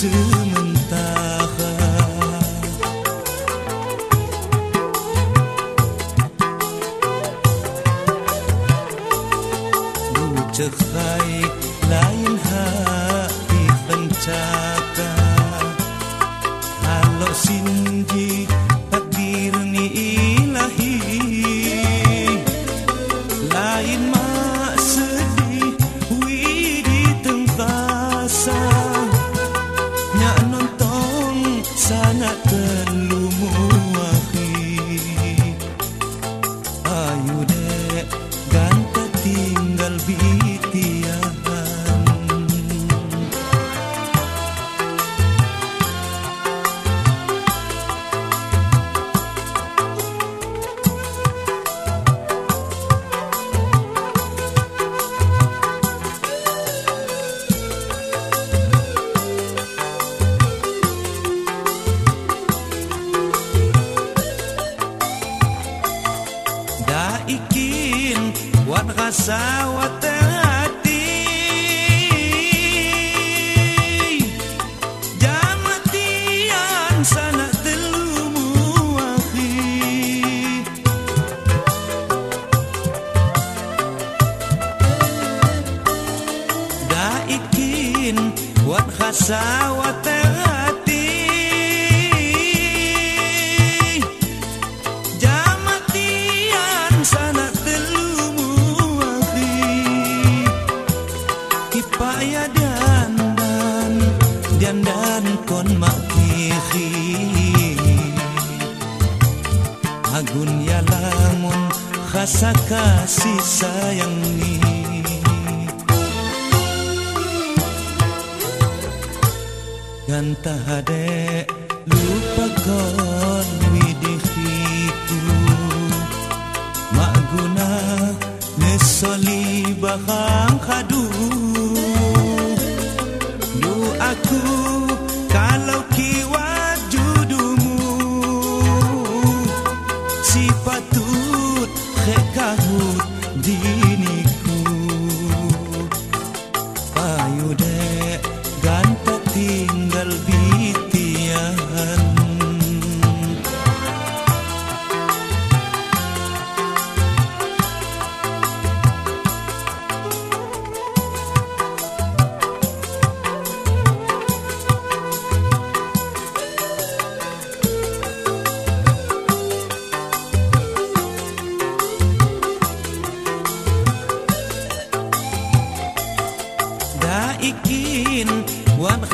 sementara. Bucek baik lain hati pencaka. Kalau sinji. Da ikin wat rasa wat hati. Jamatian sana telumu akhi Da ikin wat rasa wat Kipaya dan dan dan dan kon makihi. Agun ya lamun khasa kasih sayang ni Ganta hade lupa kon widihiku Mak guna nesoli bahang aku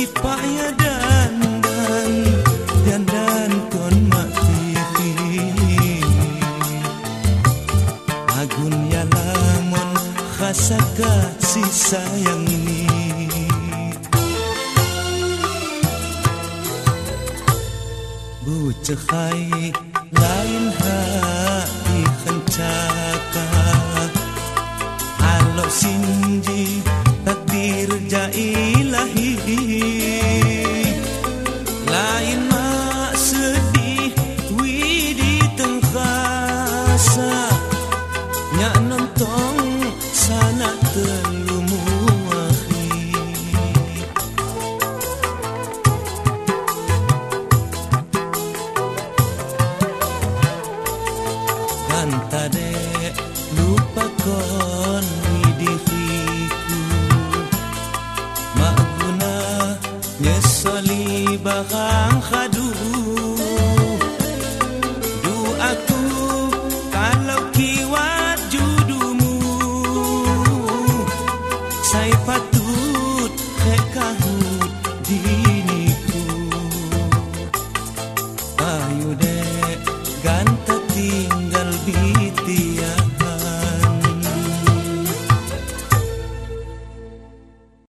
Kipaya dan dan dan dan kon ya lamun khasa kasih sayang ini. Bucehai lain hati naranja